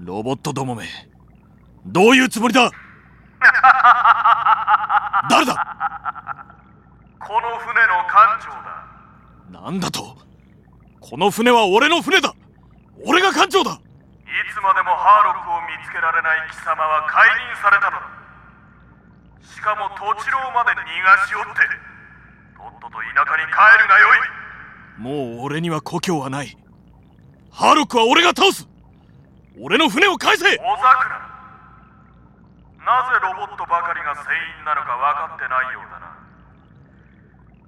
ロボットどもめ。どういうつもりだ？誰だ？この船の艦長だ。なんだと？この船は俺の船だ！俺が艦長だ！いつまでもハーロックを見つけられない貴様は解任されたのだ。しかも土地牢まで逃がしおってとっとと田舎に帰るがよい。もう俺には故郷はない。ハーロックは俺が倒す俺の船を返せ！小桜なぜロボットばかりが船員なのか分かってないようだな。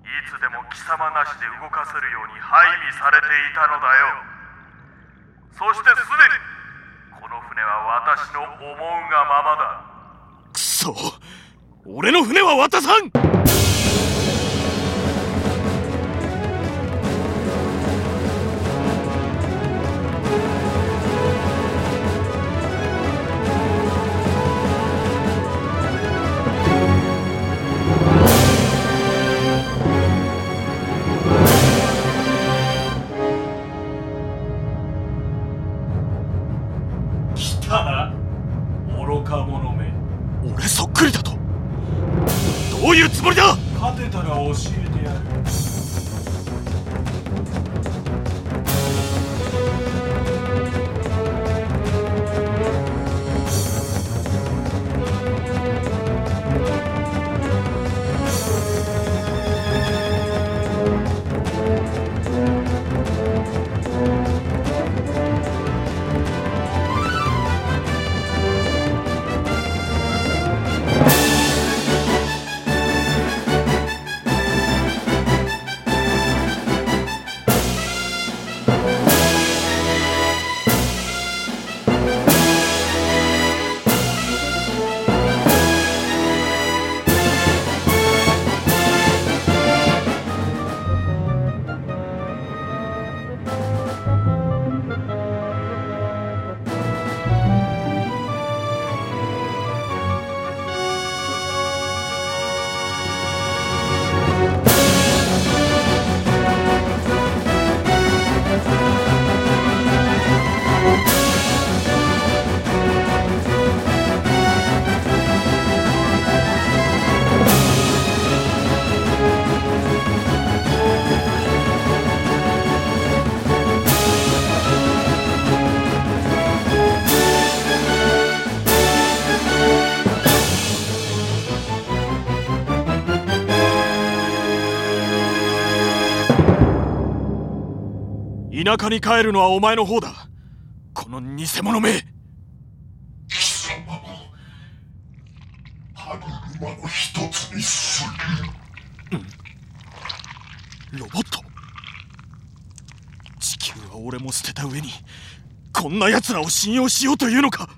いつでも貴様なしで動かせるように配備されていたのだよ。そしてすでにこの船は私の思うがままだ。くそ！俺の船は渡さん者め。俺そっくりだと。どういうつもりだ？勝てたら教えてやる田舎に帰るのはお前の方だ。この偽物め。貴様も歯車の一つにすぎる、ロボット。地球は俺も捨てた上にこんな奴らを信用しようというのか。